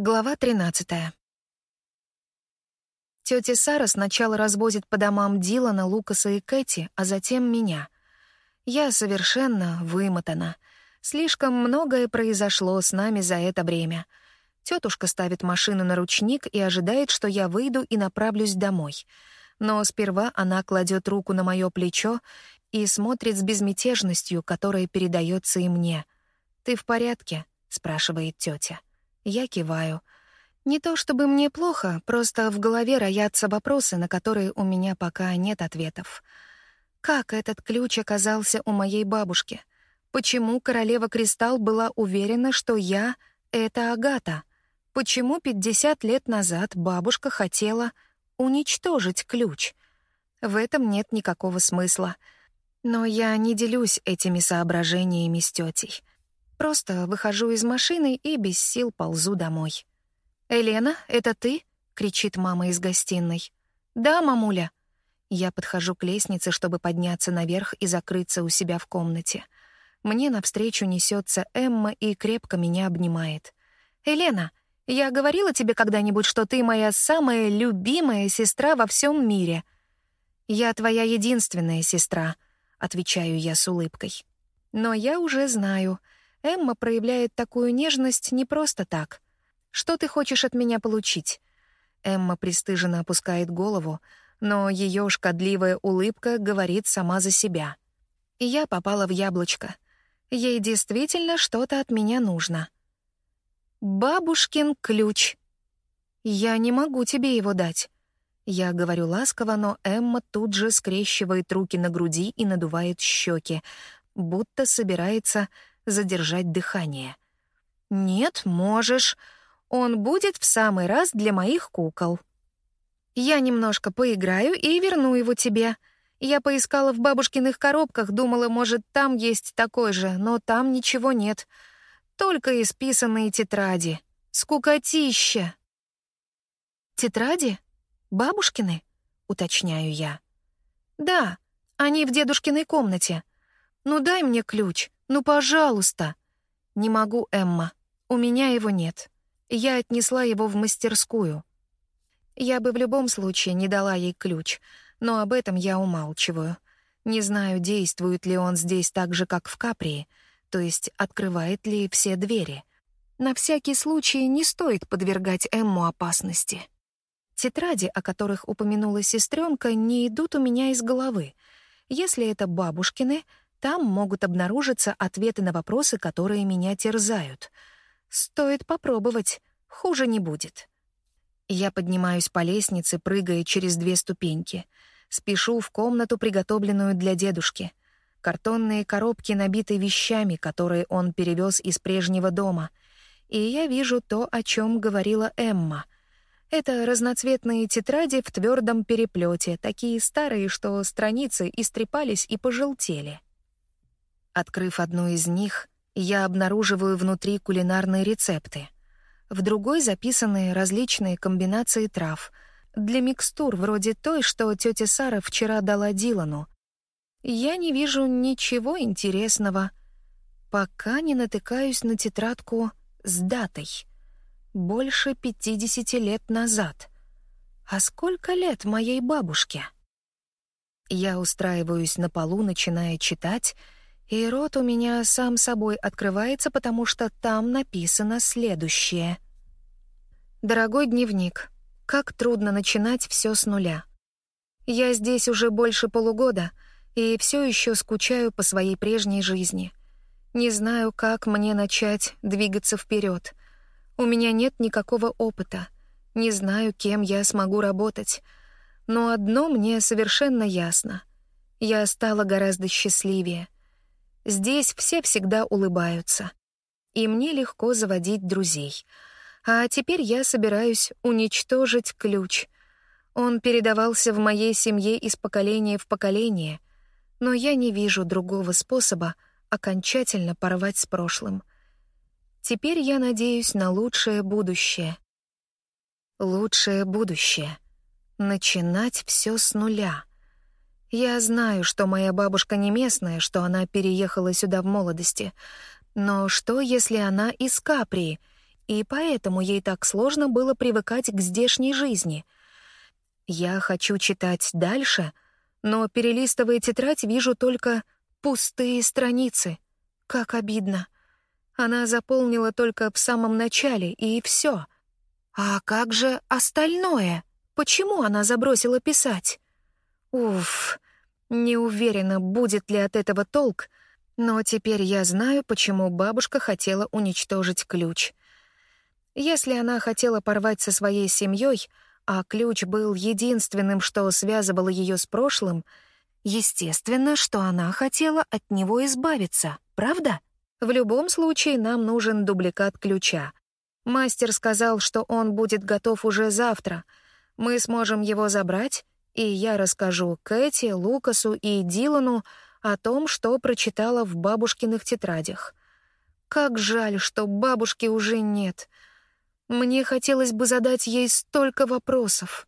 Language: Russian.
Глава 13. Тётя Сара сначала развозит по домам Дилана, Лукаса и Кэти, а затем меня. Я совершенно вымотана. Слишком многое произошло с нами за это время. Тетушка ставит машину на ручник и ожидает, что я выйду и направлюсь домой. Но сперва она кладет руку на мое плечо и смотрит с безмятежностью, которая передается и мне. «Ты в порядке?» — спрашивает тетя. Я киваю. Не то чтобы мне плохо, просто в голове роятся вопросы, на которые у меня пока нет ответов. Как этот ключ оказался у моей бабушки? Почему королева Кристалл была уверена, что я — это Агата? Почему 50 лет назад бабушка хотела уничтожить ключ? В этом нет никакого смысла. Но я не делюсь этими соображениями с тетей. Просто выхожу из машины и без сил ползу домой. «Елена, это ты?» — кричит мама из гостиной. «Да, мамуля». Я подхожу к лестнице, чтобы подняться наверх и закрыться у себя в комнате. Мне навстречу несется Эмма и крепко меня обнимает. «Елена, я говорила тебе когда-нибудь, что ты моя самая любимая сестра во всем мире?» «Я твоя единственная сестра», — отвечаю я с улыбкой. «Но я уже знаю — Эмма проявляет такую нежность не просто так. «Что ты хочешь от меня получить?» Эмма пристыженно опускает голову, но ее шкодливая улыбка говорит сама за себя. И я попала в яблочко. Ей действительно что-то от меня нужно. «Бабушкин ключ». «Я не могу тебе его дать». Я говорю ласково, но Эмма тут же скрещивает руки на груди и надувает щеки, будто собирается задержать дыхание. «Нет, можешь. Он будет в самый раз для моих кукол. Я немножко поиграю и верну его тебе. Я поискала в бабушкиных коробках, думала, может, там есть такой же, но там ничего нет. Только исписанные тетради. Скукотища!» «Тетради? Бабушкины?» — уточняю я. «Да, они в дедушкиной комнате. Ну дай мне ключ, «Ну, пожалуйста!» «Не могу, Эмма. У меня его нет. Я отнесла его в мастерскую. Я бы в любом случае не дала ей ключ, но об этом я умалчиваю. Не знаю, действует ли он здесь так же, как в Каприи, то есть открывает ли все двери. На всякий случай не стоит подвергать Эмму опасности. Тетради, о которых упомянула сестренка, не идут у меня из головы. Если это бабушкины, там могут обнаружиться ответы на вопросы, которые меня терзают. Стоит попробовать, хуже не будет. Я поднимаюсь по лестнице, прыгая через две ступеньки. Спешу в комнату, приготовленную для дедушки. Картонные коробки набиты вещами, которые он перевез из прежнего дома. И я вижу то, о чем говорила Эмма. Это разноцветные тетради в твердом переплете, такие старые, что страницы истрепались и пожелтели. Открыв одну из них, я обнаруживаю внутри кулинарные рецепты. В другой записаны различные комбинации трав для микстур вроде той, что тетя Сара вчера дала Дилану. Я не вижу ничего интересного, пока не натыкаюсь на тетрадку с датой. Больше 50 лет назад. А сколько лет моей бабушке? Я устраиваюсь на полу, начиная читать — и рот у меня сам собой открывается, потому что там написано следующее. «Дорогой дневник, как трудно начинать все с нуля. Я здесь уже больше полугода и все еще скучаю по своей прежней жизни. Не знаю, как мне начать двигаться вперед. У меня нет никакого опыта. Не знаю, кем я смогу работать. Но одно мне совершенно ясно. Я стала гораздо счастливее — Здесь все всегда улыбаются. И мне легко заводить друзей. А теперь я собираюсь уничтожить ключ. Он передавался в моей семье из поколения в поколение, но я не вижу другого способа окончательно порвать с прошлым. Теперь я надеюсь на лучшее будущее. Лучшее будущее. Начинать все с нуля — я знаю, что моя бабушка не местная, что она переехала сюда в молодости. Но что, если она из Каприи? и поэтому ей так сложно было привыкать к здешней жизни. Я хочу читать дальше, но, перелистывая тетрадь, вижу только пустые страницы. Как обидно. Она заполнила только в самом начале, и все. А как же остальное? Почему она забросила писать? Уф, не уверена, будет ли от этого толк, но теперь я знаю, почему бабушка хотела уничтожить ключ. Если она хотела порвать со своей семьей, а ключ был единственным, что связывало ее с прошлым, естественно, что она хотела от него избавиться, правда? В любом случае нам нужен дубликат ключа. Мастер сказал, что он будет готов уже завтра. Мы сможем его забрать и я расскажу Кэти, Лукасу и Дилану о том, что прочитала в бабушкиных тетрадях. Как жаль, что бабушки уже нет. Мне хотелось бы задать ей столько вопросов.